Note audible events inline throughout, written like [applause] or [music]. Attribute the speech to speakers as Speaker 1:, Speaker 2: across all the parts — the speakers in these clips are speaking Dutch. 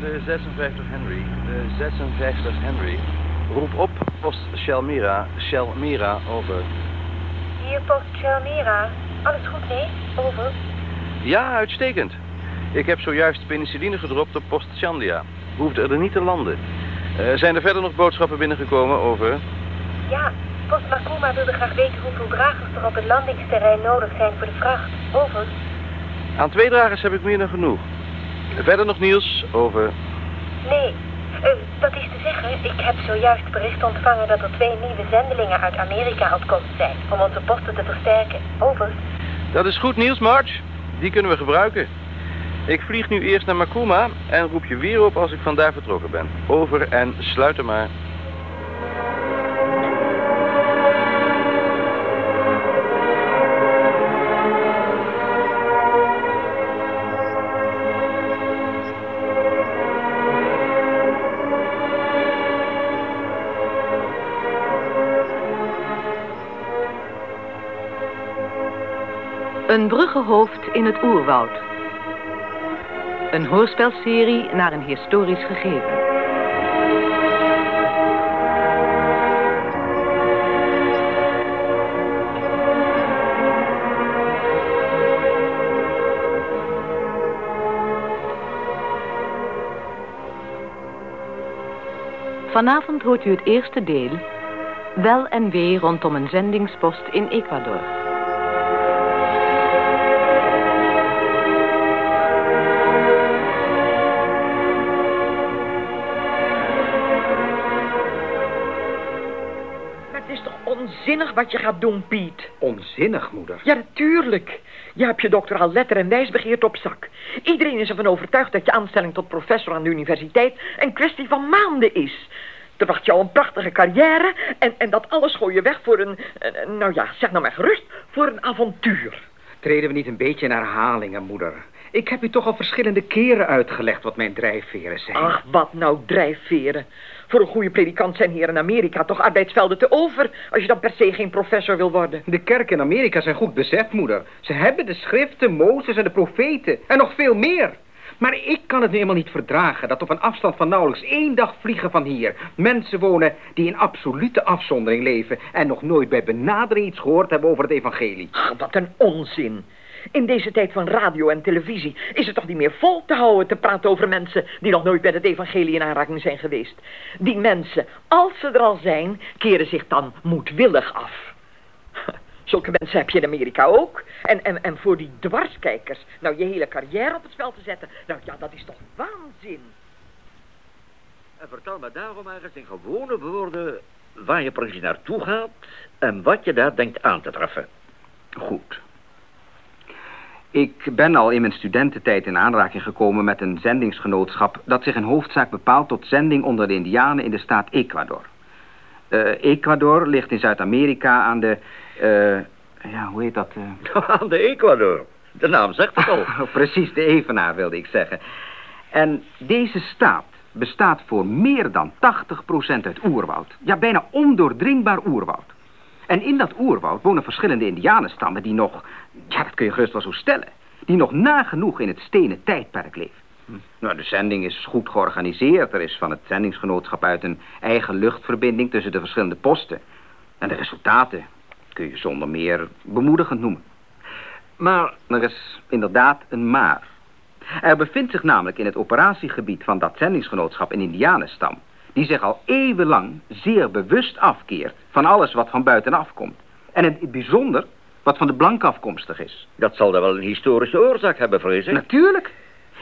Speaker 1: hier de 56 Henry. De 56 Henry. Roep op, post Shalmira. Shalmira, over.
Speaker 2: Hier post Shalmira. Alles goed, nee? Over.
Speaker 1: Ja, uitstekend. Ik heb zojuist penicilline gedropt op post Chandia. Hoefde er niet te landen. Uh, zijn er verder nog boodschappen binnengekomen, over?
Speaker 2: Ja, post Makuma wilde graag weten hoeveel dragers er op het landingsterrein nodig zijn voor de vracht. Over.
Speaker 1: Aan twee dragers heb ik meer dan genoeg. Verder nog nieuws over...
Speaker 2: Nee, uh, dat is te zeggen, ik heb zojuist bericht ontvangen dat er twee nieuwe zendelingen uit Amerika op komst zijn om onze posten te versterken. Over.
Speaker 1: Dat is goed nieuws, Marge. Die kunnen we gebruiken. Ik vlieg nu eerst naar Makuma en roep je weer op als ik vandaar vertrokken ben. Over en sluit er maar.
Speaker 3: Een bruggenhoofd in het oerwoud. Een hoorspelserie naar een historisch gegeven. Vanavond hoort u het eerste deel... Wel en wee rondom een zendingspost in Ecuador.
Speaker 4: Onzinnig wat je gaat doen, Piet.
Speaker 5: Onzinnig, moeder?
Speaker 4: Ja, natuurlijk. Je hebt je dokter al letter en wijsbegeerd op zak. Iedereen is ervan overtuigd dat je aanstelling tot professor aan de universiteit een kwestie van maanden is. Er wacht jou een prachtige carrière en, en dat alles gooi je weg voor een, een, nou ja, zeg nou maar gerust, voor een avontuur.
Speaker 5: Treden we niet een beetje in herhalingen, moeder? Ik heb u toch al verschillende keren uitgelegd wat mijn drijfveren zijn.
Speaker 4: Ach, wat nou drijfveren? Voor een goede predikant zijn hier in Amerika toch arbeidsvelden te over... als je dan per se geen professor wil worden.
Speaker 5: De kerken in Amerika zijn goed bezet, moeder. Ze hebben de schriften, Mozes en de profeten. En nog veel meer. Maar ik kan het nu eenmaal niet verdragen dat op een afstand van nauwelijks één dag vliegen van hier... mensen wonen die in absolute afzondering leven... en nog nooit bij benadering iets gehoord hebben over het evangelie.
Speaker 4: Ach, wat een onzin. In deze tijd van radio en televisie is het toch niet meer vol te houden te praten over mensen die nog nooit met het evangelie in aanraking zijn geweest. Die mensen, als ze er al zijn, keren zich dan moedwillig af. [laughs] Zulke mensen heb je in Amerika ook. En, en, en voor die dwarskijkers, nou je hele carrière op het spel te zetten, nou ja, dat is toch waanzin.
Speaker 6: En vertel me daarom maar eens in gewone woorden waar je precies naartoe gaat en wat je daar denkt aan te treffen.
Speaker 5: Goed. Ik ben al in mijn studententijd in aanraking gekomen met een zendingsgenootschap... dat zich in hoofdzaak bepaalt tot zending onder de indianen in de staat Ecuador. Uh, Ecuador ligt in Zuid-Amerika aan de... Uh, ja, hoe heet dat?
Speaker 6: Uh... [laughs] aan de Ecuador. De naam zegt het al. [laughs]
Speaker 5: Precies, de evenaar wilde ik zeggen. En deze staat bestaat voor meer dan 80% uit oerwoud. Ja, bijna ondoordringbaar oerwoud. En in dat oerwoud wonen verschillende indianenstammen die nog, ja dat kun je gerust wel zo stellen, die nog nagenoeg in het stenen tijdperk leven. Hm. Nou, de zending is goed georganiseerd. Er is van het zendingsgenootschap uit een eigen luchtverbinding tussen de verschillende posten. En de resultaten kun je zonder meer bemoedigend noemen. Maar er is inderdaad een maar. Er bevindt zich namelijk in het operatiegebied van dat zendingsgenootschap een indianenstam die zich al eeuwenlang zeer bewust afkeert van alles wat van buitenaf komt. En in het bijzonder wat van de blank afkomstig is.
Speaker 6: Dat zal dan wel een historische oorzaak hebben, vrees ik.
Speaker 5: Natuurlijk.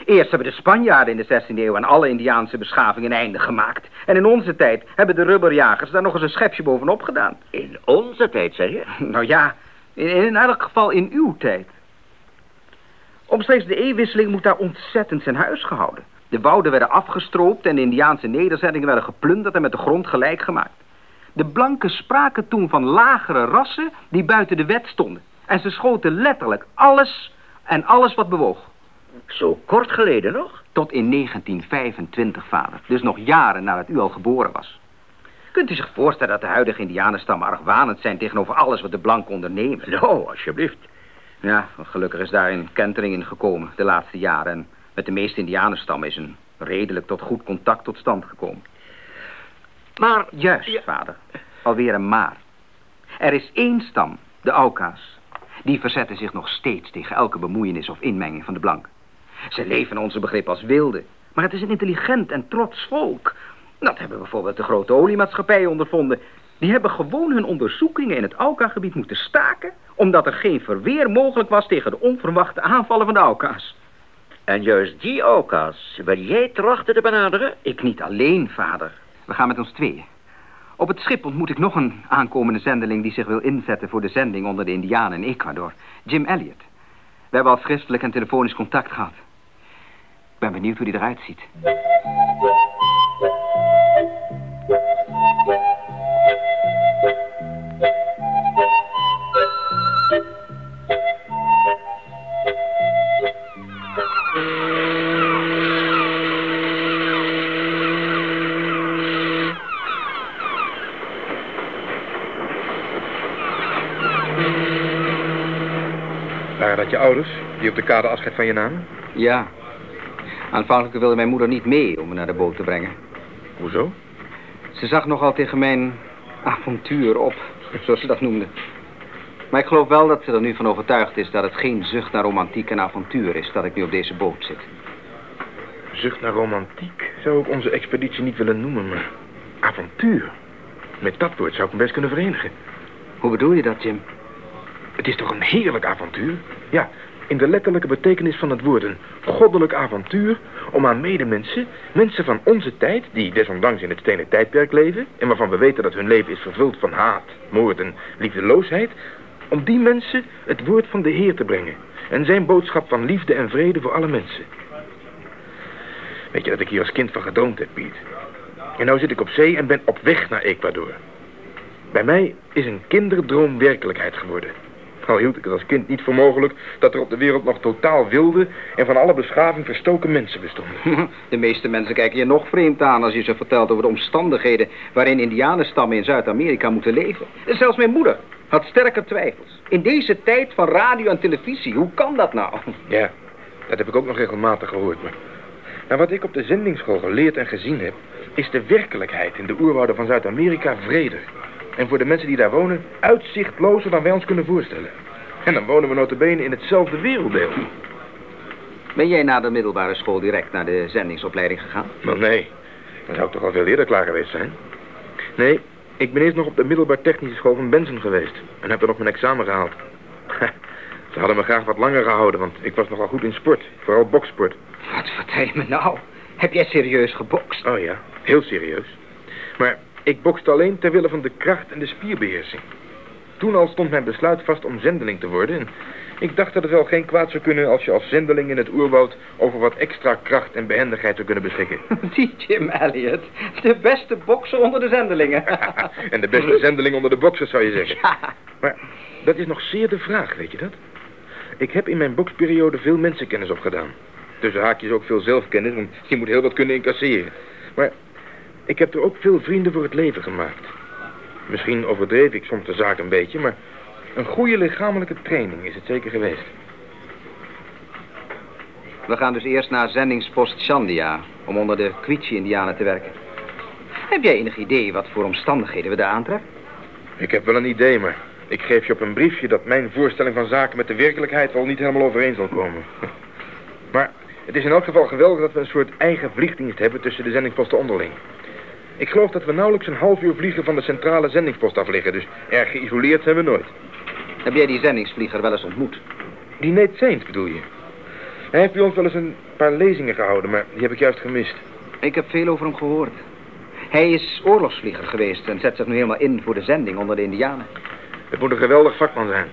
Speaker 5: Eerst hebben de Spanjaarden in de 16e eeuw aan alle Indiaanse beschavingen een einde gemaakt. En in onze tijd hebben de rubberjagers daar nog eens een schepje bovenop gedaan.
Speaker 6: In onze tijd, zeg je? [laughs]
Speaker 5: Nou ja, in, in elk geval in uw tijd. Omstreeks de eeuwwisseling moet daar ontzettend zijn huis gehouden. De wouden werden afgestroopt en de Indiaanse nederzettingen werden geplunderd en met de grond gelijk gemaakt. De blanken spraken toen van lagere rassen die buiten de wet stonden. En ze schoten letterlijk alles en alles wat bewoog.
Speaker 6: Zo kort geleden nog?
Speaker 5: Tot in 1925, vader. Dus nog jaren nadat u al geboren was. Kunt u zich voorstellen dat de huidige indianenstammen argwanend zijn tegenover alles wat de blanken ondernemen?
Speaker 6: Nou, alsjeblieft.
Speaker 5: Ja, gelukkig is daar een kentering in gekomen de laatste jaren. En met de meeste indianenstammen is een redelijk tot goed contact tot stand gekomen.
Speaker 6: Maar...
Speaker 5: Juist, vader. Alweer een maar. Er is één stam, de Auka's. Die verzetten zich nog steeds tegen elke bemoeienis of inmenging van de blanken. Ze leven onze begrip als wilden. Maar het is een intelligent en trots volk. Dat hebben bijvoorbeeld de grote oliemaatschappijen ondervonden. Die hebben gewoon hun onderzoekingen in het Auka-gebied moeten staken... omdat er geen verweer mogelijk was tegen de onverwachte aanvallen van de Auka's.
Speaker 6: En juist die Auka's wil jij trachten te benaderen?
Speaker 5: Ik niet alleen, vader. We gaan met ons tweeën. Op het schip ontmoet ik nog een aankomende zendeling... die zich wil inzetten voor de zending onder de Indianen in Ecuador. Jim Elliot. We hebben al schriftelijk en telefonisch contact gehad. Ik ben benieuwd hoe die eruit ziet.
Speaker 7: Dat je ouders die op de kade afscheid van je namen?
Speaker 5: Ja. Aanvankelijk wilde mijn moeder niet mee om me naar de boot te brengen.
Speaker 7: Hoezo?
Speaker 5: Ze zag nogal tegen mijn avontuur op, zoals ze dat noemde. Maar ik geloof wel dat ze er nu van overtuigd is dat het geen zucht naar romantiek en avontuur is dat ik nu op deze boot zit.
Speaker 7: Zucht naar romantiek zou ik onze expeditie niet willen noemen, maar avontuur. Met dat woord zou ik hem best kunnen verenigen.
Speaker 5: Hoe bedoel je dat, Jim?
Speaker 7: Het is toch een heerlijk avontuur? Ja, in de letterlijke betekenis van het woord een goddelijk avontuur... om aan medemensen, mensen van onze tijd... die desondanks in het stenen tijdperk leven... en waarvan we weten dat hun leven is vervuld van haat, moord en liefdeloosheid... om die mensen het woord van de Heer te brengen... en zijn boodschap van liefde en vrede voor alle mensen. Weet je dat ik hier als kind van gedroomd heb, Piet? En nou zit ik op zee en ben op weg naar Ecuador. Bij mij is een kinderdroom werkelijkheid geworden... Al hield ik het als kind niet voor mogelijk dat er op de wereld nog totaal wilde en van alle beschaving verstoken mensen bestonden. [laughs]
Speaker 5: De meeste mensen kijken je nog vreemd aan als je ze vertelt over de omstandigheden waarin indianenstammen in Zuid-Amerika moeten leven. Zelfs mijn moeder had sterke twijfels. In deze tijd van radio en televisie, hoe kan dat nou?
Speaker 7: Ja, dat heb ik ook nog regelmatig gehoord. Maar, maar wat ik op de zendingsschool geleerd en gezien heb, is de werkelijkheid in de oerwouden van Zuid-Amerika vreder. En voor de mensen die daar wonen, uitzichtlozer dan wij ons kunnen voorstellen. En dan wonen we notabene in hetzelfde werelddeel.
Speaker 5: Ben jij na de middelbare school direct naar de zendingsopleiding gegaan?
Speaker 7: Wel nee, dan zou ik toch al veel eerder klaar geweest zijn. Nee, ik ben eerst nog op de middelbaar technische school van Benson geweest. En heb er nog mijn examen gehaald. [laughs] Ze hadden me graag wat langer gehouden, want ik was nogal goed in sport. Vooral boksport.
Speaker 5: Wat vertel je me nou? Heb jij serieus gebokst?
Speaker 7: Oh ja, heel serieus. Maar ik bokste alleen ter wille van de kracht en de spierbeheersing. Toen al stond mijn besluit vast om zendeling te worden. En ik dacht dat het wel geen kwaad zou kunnen als je als zendeling in het oerwoud over wat extra kracht en behendigheid zou kunnen beschikken. [laughs]
Speaker 5: Die Jim Elliot, de beste bokser onder de zendelingen. [laughs]
Speaker 7: en de beste zendeling onder de boksers zou je [laughs] zeggen.
Speaker 5: Ja.
Speaker 7: Maar dat is nog zeer de vraag, weet je dat? Ik heb in mijn boksperiode veel mensenkennis opgedaan. Tussen haakjes ook veel zelfkennis, want je moet heel wat kunnen incasseren. Maar ik heb er ook veel vrienden voor het leven gemaakt. Misschien overdreef ik soms de zaak een beetje, maar een goede lichamelijke training is het zeker geweest.
Speaker 5: We gaan dus eerst naar zendingspost Chandia om onder de Kwichi-indianen te werken. Heb jij enig idee wat voor omstandigheden we daar aantreffen?
Speaker 7: Ik heb wel een idee, maar ik geef je op een briefje dat mijn voorstelling van zaken met de werkelijkheid wel niet helemaal overeen zal komen. [laughs] Maar het is in elk geval geweldig dat we een soort eigen vliegdienst hebben tussen de zendingposten onderling. Ik geloof dat we nauwelijks een half uur vliegen van de centrale zendingspost af liggen, dus erg geïsoleerd zijn we nooit.
Speaker 5: Heb jij die zendingsvlieger wel eens ontmoet?
Speaker 7: Die Nate Saints bedoel je? Hij heeft bij ons wel eens een paar lezingen gehouden, maar die heb ik juist gemist.
Speaker 5: Ik heb veel over hem gehoord. Hij is oorlogsvlieger geweest en zet zich nu helemaal in voor de zending onder de indianen.
Speaker 7: Het moet een geweldig vakman zijn.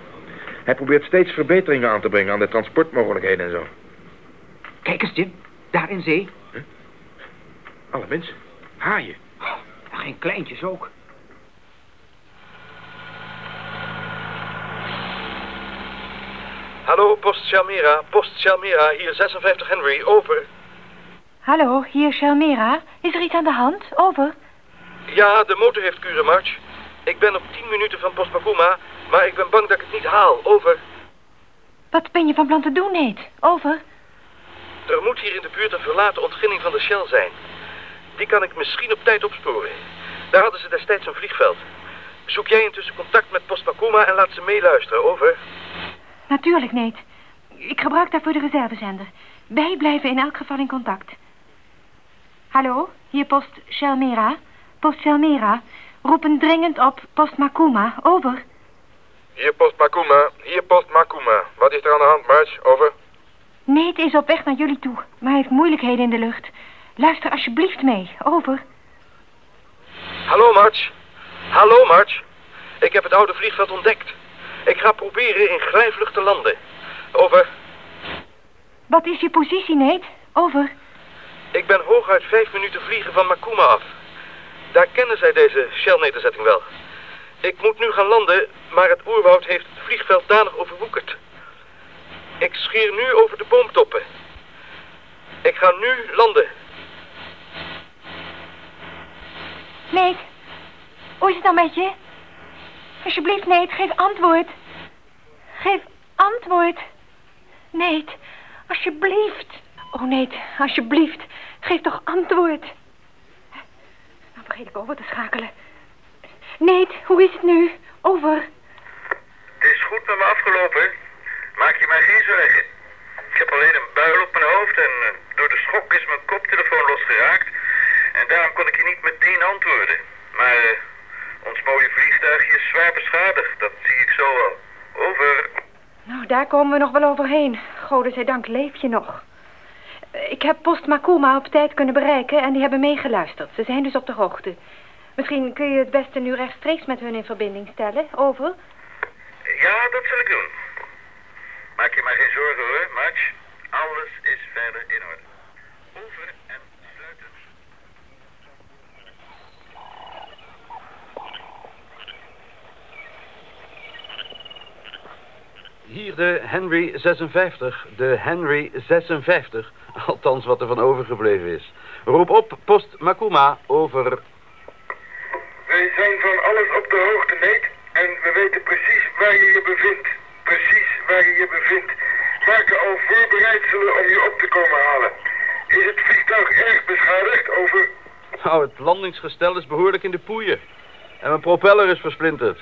Speaker 7: Hij probeert steeds verbeteringen aan te brengen aan de transportmogelijkheden en zo.
Speaker 5: Kijk eens, Jim. Daar in zee.
Speaker 7: Alle mensen. Haaien.
Speaker 5: Geen kleintjes ook.
Speaker 1: Hallo, post Chalmera. Post Chalmera, hier 56 Henry, over.
Speaker 2: Hallo, hier Shalmera. Is er iets aan de hand? Over.
Speaker 1: Ja, de motor heeft Cure March. Ik ben op 10 minuten van post Bakuma, maar ik ben bang dat ik het niet haal, over.
Speaker 2: Wat ben je van plan te doen, Nate? Over.
Speaker 1: Er moet hier in de buurt een verlaten ontginning van de Shell zijn. Die kan ik misschien op tijd opsporen. Daar hadden ze destijds een vliegveld. Zoek jij intussen contact met Post Makuma en laat ze meeluisteren. Over.
Speaker 2: Natuurlijk, Nate. Ik gebruik daarvoor de reservezender. Wij blijven in elk geval in contact. Hallo, hier post Shelmera. Post Shelmera. Roepen dringend op post Makuma. Over.
Speaker 7: Hier post Makuma, hier post Makuma. Wat is er aan de hand, March? Over.
Speaker 2: Nate is op weg naar jullie toe, maar heeft moeilijkheden in de lucht. Luister alsjeblieft mee. Over.
Speaker 1: Hallo, March. Hallo, March. Ik heb het oude vliegveld ontdekt. Ik ga proberen in glijvlucht te landen. Over.
Speaker 2: Wat is je positie, Nate? Over.
Speaker 1: Ik ben hooguit vijf minuten vliegen van Makuma af. Daar kennen zij deze Shell-nederzetting wel. Ik moet nu gaan landen, maar het oerwoud heeft het vliegveld danig overwoekerd. Ik scheer nu over de boomtoppen. Ik ga nu landen.
Speaker 2: Nate, hoe is het dan met je? Alsjeblieft, Nate, geef antwoord. Geef antwoord. Nate, alsjeblieft. Oh, Nate, alsjeblieft. Geef toch antwoord. Nou vergeet ik over te schakelen. Nate, hoe is het nu? Over.
Speaker 1: Het is goed met me afgelopen. Maak je mij geen zorgen. Ik heb alleen een buil op mijn hoofd en eh, door de schok is mijn koptelefoon losgeraakt. En daarom kon ik je niet meteen antwoorden. Maar eh, ons mooie vliegtuigje is zwaar beschadigd. Dat zie ik zo wel. Over.
Speaker 2: Nou, daar komen we nog wel overheen. Godzijdank leef je nog. Ik heb Post Makuma op tijd kunnen bereiken en die hebben meegeluisterd. Ze zijn dus op de hoogte. Misschien kun je het beste nu rechtstreeks met hun in verbinding stellen. Over.
Speaker 1: Ja, dat zal ik doen. Maak je maar geen zorgen hoor, Match. Alles is verder in orde. Over en sluiten. Hier de Henry 56. De Henry 56. [laughs] Althans, wat er van overgebleven is. Roep op, post Makuma, over.
Speaker 7: Wij zijn van alles op de hoogte, Nate. En we weten precies waar je je bevindt. Precies waar je je bevindt. Maken al voorbereidselen om je op te komen halen. Is het vliegtuig erg beschadigd? Over.
Speaker 1: Nou, het landingsgestel is behoorlijk in de poeien. En mijn propeller is versplinterd.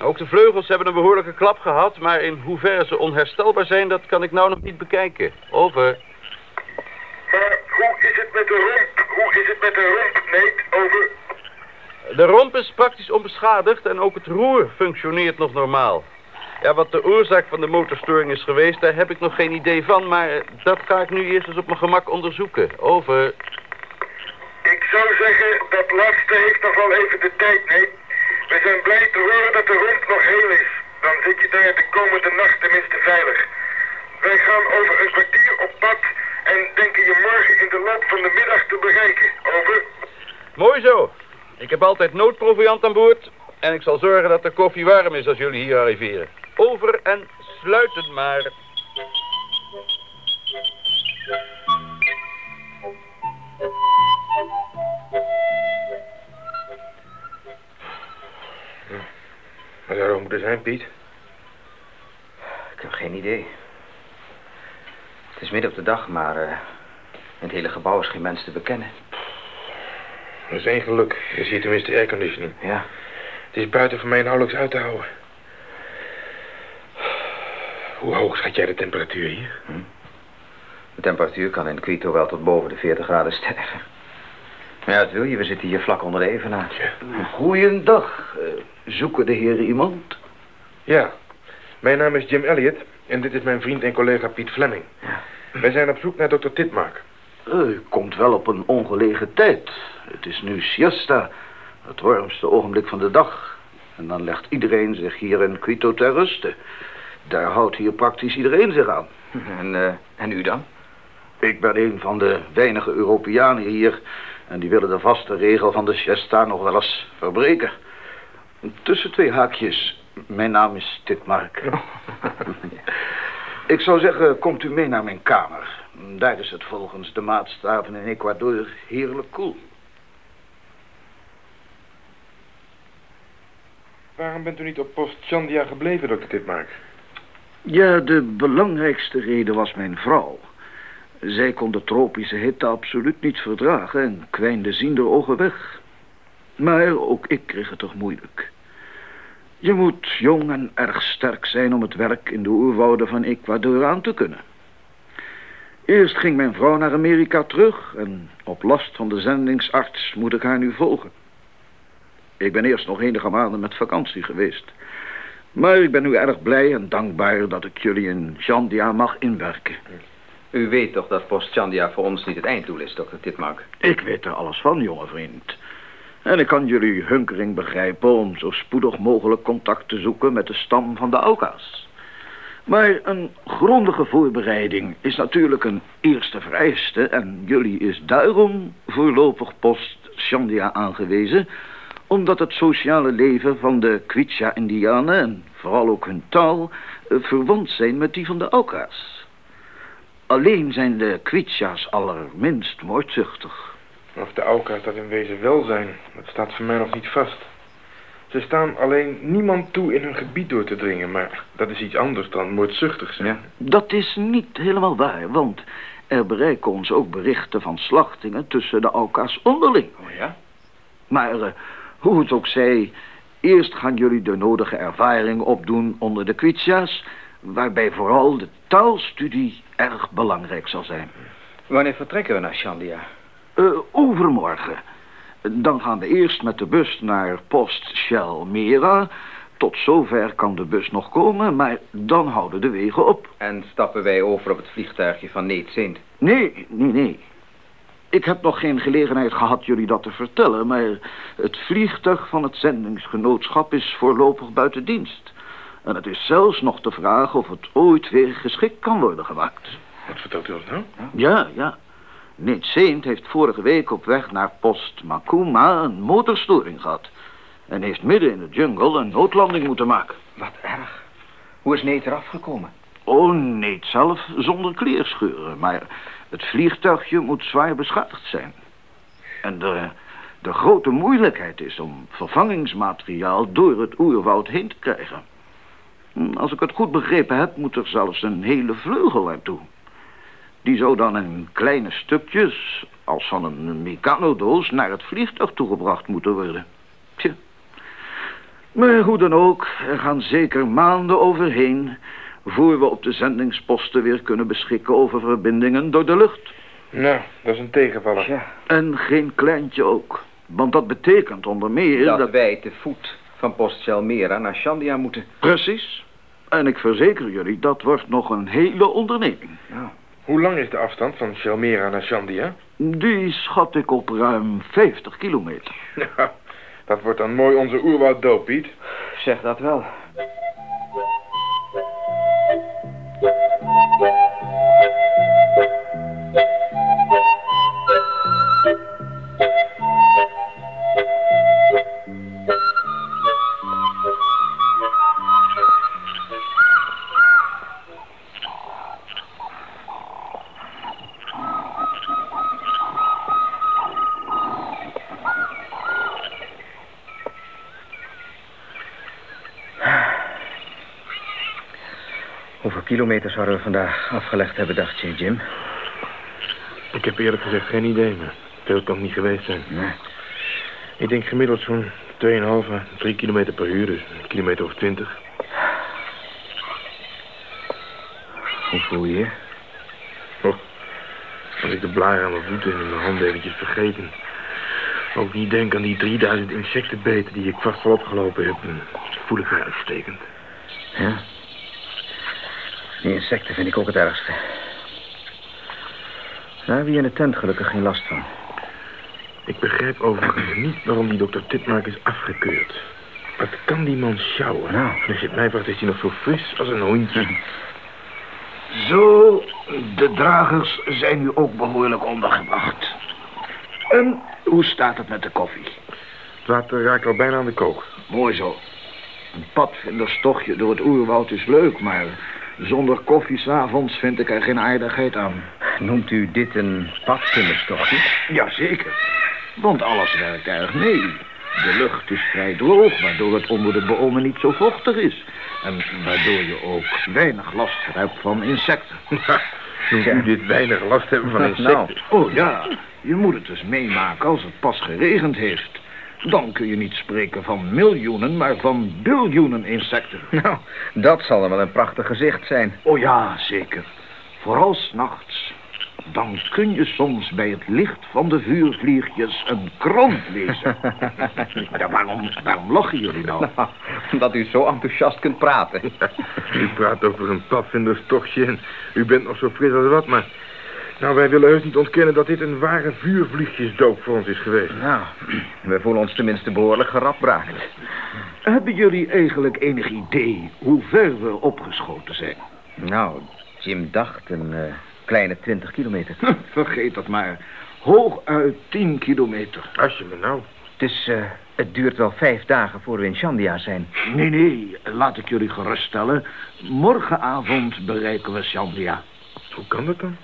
Speaker 1: Ook de vleugels hebben een behoorlijke klap gehad, maar in hoeverre ze onherstelbaar zijn, dat kan ik nou nog niet bekijken. Over.
Speaker 7: Maar hoe is het met de romp? Hoe is het met de romp, Nate? Over.
Speaker 1: De romp is praktisch onbeschadigd en ook het roer functioneert nog normaal. Ja, wat de oorzaak van de motorstoring is geweest, daar heb ik nog geen idee van, maar dat ga ik nu eerst eens op mijn gemak onderzoeken. Over.
Speaker 7: Ik zou zeggen, dat laatste heeft nog wel even de tijd, Nate. We zijn blij te horen dat de romp nog heel is. Dan zit je daar de komende nacht tenminste veilig. Wij gaan over een kwartier op pad en denken je morgen in de loop van de middag te bereiken. Over.
Speaker 1: Mooi zo. Ik heb altijd noodproviant aan boord. En ik zal zorgen dat de koffie warm is als jullie hier arriveren. Over en sluiten maar.
Speaker 7: Waar zou dat moeten zijn, Piet?
Speaker 5: Ik heb geen idee. Het is midden op de dag, maar in het hele gebouw is geen mens te bekennen.
Speaker 7: Dat is één geluk. Je ziet tenminste airconditioning.
Speaker 5: Ja,
Speaker 7: Het is buiten voor mij nauwelijks uit te houden. Hoe hoog schat jij de temperatuur hier?
Speaker 5: de temperatuur kan in Quito wel tot boven de 40 graden stijgen. Maar ja, wat wil je? We zitten hier vlak onder de evenaar.
Speaker 8: Goeiedag. Eh, zoeken de heren iemand?
Speaker 7: Ja, mijn naam is Jim Elliot en dit is mijn vriend en collega Piet Fleming. Wij zijn op zoek naar dokter Titmark.
Speaker 8: Eh, u komt wel op een ongelegen tijd. Het is nu siesta, het warmste ogenblik van de dag. En dan legt iedereen zich hier in Quito ter ruste. Daar houdt hier praktisch iedereen zich aan. [laughs]
Speaker 5: En, eh, en u dan?
Speaker 8: Ik ben een van de weinige Europeanen hier... en die willen de vaste regel van de siesta nog wel eens verbreken. Tussen twee haakjes. Mijn naam is Titmark. [laughs] Ik zou zeggen, komt u mee naar mijn kamer. Daar is het volgens de maatstaven in Ecuador heerlijk koel.
Speaker 7: Waarom bent u niet op post Chandia gebleven, dokter Titmark?
Speaker 8: Ja, de belangrijkste reden was mijn vrouw. Zij kon de tropische hitte absoluut niet verdragen en kwijnde ziender ogen weg. Maar ook ik kreeg het toch moeilijk. Je moet jong en erg sterk zijn om het werk in de oerwouden van Ecuador aan te kunnen. Eerst ging mijn vrouw naar Amerika terug en op last van de zendingsarts moet ik haar nu volgen. Ik ben eerst nog enige maanden met vakantie geweest. Maar ik ben nu erg blij en dankbaar dat ik jullie in Jandia mag inwerken.
Speaker 5: U weet toch dat Post Chandia voor ons niet het einddoel is, dokter Titmark?
Speaker 8: Ik weet er alles van, jonge vriend. En ik kan jullie hunkering begrijpen om zo spoedig mogelijk contact te zoeken met de stam van de Auka's. Maar een grondige voorbereiding is natuurlijk een eerste vereiste... en jullie is daarom voorlopig post Shandia aangewezen... omdat het sociale leven van de Kwicha-Indianen... en vooral ook hun taal eh, verwant zijn met die van de Auka's. Alleen zijn de Kwicha's allerminst moordzuchtig.
Speaker 7: Of de Auka's dat in wezen wel zijn, dat staat voor mij nog niet vast. Ze staan alleen niemand toe in hun gebied door te dringen, maar dat is iets anders dan moordzuchtig zijn.
Speaker 8: Dat is niet helemaal waar, want er bereiken ons ook berichten van slachtingen tussen de Auka's onderling.
Speaker 5: Oh ja?
Speaker 8: Maar eh, hoe het ook zij, eerst gaan jullie de nodige ervaring opdoen onder de Kwicha's, waarbij vooral de taalstudie erg belangrijk zal zijn.
Speaker 5: Wanneer vertrekken we naar Chandia?
Speaker 8: Eh, overmorgen. Dan gaan we eerst met de bus naar Post Shell Mera. Tot zover kan de bus nog komen, maar dan houden de wegen op.
Speaker 5: En stappen wij over op het vliegtuigje van Neet Sint?
Speaker 8: Nee, nee, nee. Ik heb nog geen gelegenheid gehad jullie dat te vertellen, maar het vliegtuig van het zendingsgenootschap is voorlopig buiten dienst. En het is zelfs nog de vraag of het ooit weer geschikt kan worden gemaakt.
Speaker 7: Wat vertelt u ons nou?
Speaker 8: Ja, ja. Saint heeft vorige week op weg naar Post Makuma een motorstoring gehad. En heeft midden in de jungle een noodlanding moeten maken.
Speaker 5: Wat erg. Hoe is Neet eraf gekomen?
Speaker 8: Oh, Neet zelf zonder kleerscheuren, maar het vliegtuigje moet zwaar beschadigd zijn. En de, de grote moeilijkheid is om vervangingsmateriaal door het oerwoud heen te krijgen. Als ik het goed begrepen heb, moet er zelfs een hele vleugel naartoe. Die zou dan in kleine stukjes, als van een mecanodoos, naar het vliegtuig toegebracht moeten worden. Tja. Maar hoe dan ook, er gaan zeker maanden overheen... voor we op de zendingsposten weer kunnen beschikken over verbindingen door de lucht.
Speaker 7: Nou, dat is een tegenvaller.
Speaker 5: Ja.
Speaker 8: En geen kleintje ook. Want dat betekent onder meer
Speaker 5: Dat,
Speaker 8: dat...
Speaker 5: wij te voet van Post Chalmera naar Chandia moeten.
Speaker 8: Precies. En ik verzeker jullie, dat wordt nog een hele onderneming.
Speaker 5: Ja.
Speaker 7: Hoe lang is de afstand van Chalmera naar Chandia?
Speaker 8: Die schat ik op ruim 50 kilometer.
Speaker 7: Nou, [laughs] dat wordt dan mooi onze oerwouddoop, Piet.
Speaker 5: Zeg dat wel. Kilometer zouden we vandaag afgelegd hebben, dacht je, Jim?
Speaker 7: Ik heb eerlijk gezegd geen idee, maar veel kan het niet geweest zijn.
Speaker 5: Nee.
Speaker 7: Ik denk gemiddeld zo'n 2,5 à 3 kilometer per uur, dus een kilometer of 20.
Speaker 5: Hoe voel je je?
Speaker 7: Oh, als ik de blaren aan mijn voeten en mijn handen eventjes vergeten. Ook niet denk aan die 3000 insectenbeten die ik vast wel opgelopen heb. voel ik me uitstekend.
Speaker 5: Ja. Die insecten vind ik ook het ergste. Daar hebben we in de tent gelukkig geen last van.
Speaker 7: Ik begrijp overigens niet waarom die dokter Titmark is afgekeurd. Wat kan die man sjouwen?
Speaker 5: Nou.
Speaker 7: Als je het mij vraagt, is hij nog zo fris als een hondje.
Speaker 8: Zo, de dragers zijn nu ook behoorlijk ondergebracht. En hoe staat het met de koffie?
Speaker 7: Het water raakt al bijna aan de kook.
Speaker 8: Mooi zo. Een padvinderstochtje door het oerwoud is leuk, maar zonder koffie s'avonds vind ik er geen aardigheid aan.
Speaker 5: Noemt u dit een padvinderstochtje?
Speaker 8: Jazeker. Want alles werkt erg mee. De lucht is vrij droog, waardoor het onder de bomen niet zo vochtig is. En waardoor je ook weinig last hebt van insecten. [laughs]
Speaker 7: Zult u dit weinig last hebben van [laughs] insecten?
Speaker 5: Nou.
Speaker 8: Oh ja, je moet het eens meemaken als het pas geregend heeft. Dan kun je niet spreken van miljoenen, maar van biljoenen insecten. [laughs]
Speaker 5: Nou, dat zal dan wel een prachtig gezicht zijn.
Speaker 8: Oh ja, zeker. Vooral s'nachts. Dan kun je soms bij het licht van de vuurvliegjes een krant lezen. [laughs] ja, waarom, waarom lachen jullie nou? [laughs]
Speaker 5: Nou, dat u zo enthousiast kunt praten.
Speaker 7: U praat over een padvinderstochtje en u bent nog zo fris als wat, maar... Nou, wij willen heus niet ontkennen dat dit een ware vuurvliegjesdoop voor ons is geweest.
Speaker 5: Nou, [clears throat] we voelen ons tenminste behoorlijk geradbraakt.
Speaker 8: Hebben jullie eigenlijk enig idee hoe ver we opgeschoten zijn?
Speaker 5: Nou, Jim dacht een eh, kleine 20 kilometer. [laughs]
Speaker 8: Vergeet dat maar. Hooguit 10 kilometer.
Speaker 7: Als je me nou...
Speaker 5: Dus eh, het duurt wel vijf dagen voor we in Shandia zijn.
Speaker 8: Nee, nee, laat ik jullie geruststellen. Morgenavond bereiken we Shandia.
Speaker 7: Hoe kan dat dan?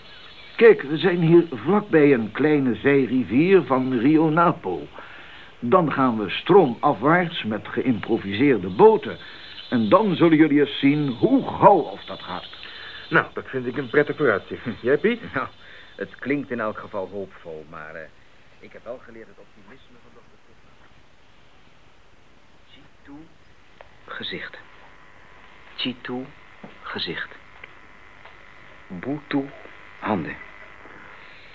Speaker 8: Kijk, we zijn hier vlakbij een kleine zijrivier van Rio Napo. Dan gaan we stroomafwaarts met geïmproviseerde boten. En dan zullen jullie eens zien hoe gauw of dat gaat.
Speaker 7: Nou, dat vind ik een prettig vooruitzicht. [laughs] Jij, Piet?
Speaker 5: Nou, het klinkt in elk geval hoopvol, maar eh, ik heb wel geleerd het optimisme van dokter Pitman. Chitu, gezicht. Chitu, gezicht. Butu, handen.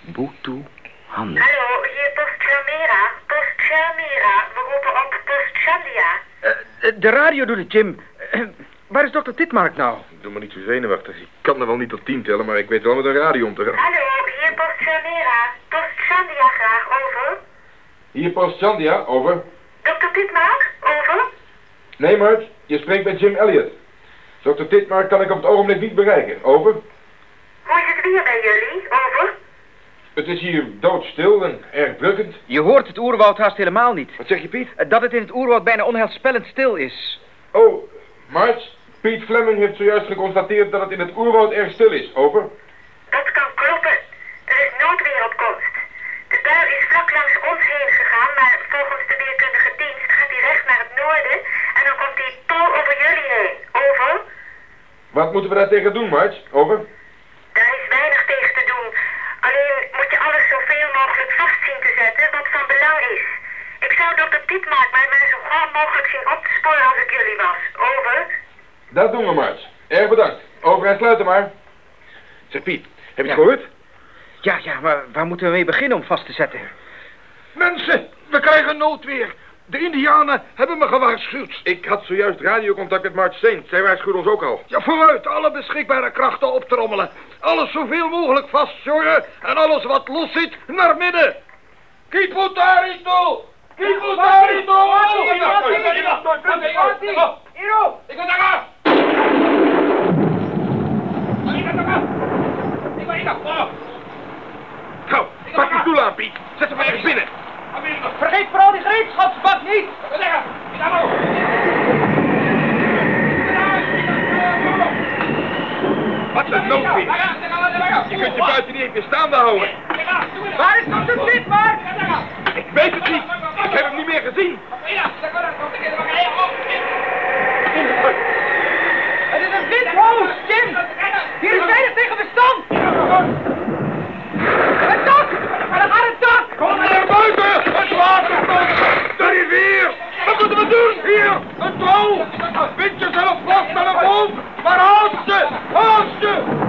Speaker 5: Butu, handen.
Speaker 9: Hallo, hier Post Chalmera. Post Chalmera. We roepen op Post Chandia.
Speaker 2: Eh, de radio doet het, Jim. Eh, waar is dokter Titmark nou?
Speaker 7: Doe maar niet zo zenuwachtig. Ik kan er wel niet tot tien tellen, maar ik weet wel met een radio om te gaan.
Speaker 9: Hallo, hier Post Chalmera. Post Chandia graag, over.
Speaker 7: Hier post Chandia, over.
Speaker 9: Dokter Pietmaak, over.
Speaker 7: Nee, Mart, je spreekt met Jim Elliot. Dr. Titmark kan ik op het ogenblik niet bereiken. Over.
Speaker 9: Hoe is het weer bij jullie, over.
Speaker 7: Het is hier doodstil en erg drukkend.
Speaker 2: Je hoort het oerwoud haast helemaal niet.
Speaker 7: Wat zeg je, Piet?
Speaker 2: Eh, Dat het in het oerwoud bijna onheilspellend stil is.
Speaker 7: Oh, Mart, Piet Fleming heeft zojuist geconstateerd dat het in het oerwoud erg stil is. Over.
Speaker 9: Dat kan kloppen. Er is noodweer op komst. De bui is vlak langs ons heen gegaan, maar volgens de weerkundige dienst gaat hij recht naar het noorden en dan komt hij pal over jullie heen. Over.
Speaker 7: Wat moeten we daar tegen doen, Mart? Over.
Speaker 9: Daar is weinig tegen te doen. Alleen moet je alles zoveel mogelijk vast zien te zetten wat van belang is. Ik zou dokter Pietmaak mij maar zo gauw mogelijk sporen als ik jullie was. Over.
Speaker 7: Dat doen we, Mart. Erg bedankt. Over en sluiten maar. Zeg, Piet, heb je het gehoord?
Speaker 2: Ja, ja, maar waar moeten we mee beginnen om vast te zetten?
Speaker 8: Mensen, we krijgen noodweer. De Indianen hebben me gewaarschuwd.
Speaker 7: Ik had zojuist radiocontact met Mart Saint. Zij waarschuwde ons ook al.
Speaker 8: Ja, vooruit, alle beschikbare krachten optrommelen. Alles zoveel mogelijk vastzorgen en alles wat los zit naar midden. Kiputarito! Kiputarito!
Speaker 2: Waar is dokter Titmark?
Speaker 7: Ik weet het niet. Ik heb hem niet meer gezien.
Speaker 2: Het is een windhoos, Jim! Hier is weinig tegen bestand! Het dak! Daar gaat het dak!
Speaker 7: Kom naar buiten! Het water komt! De rivier! Wat moeten we doen? Hier, een touw! Bind jezelf vast aan een boom! Maar houd ze! Houd ze!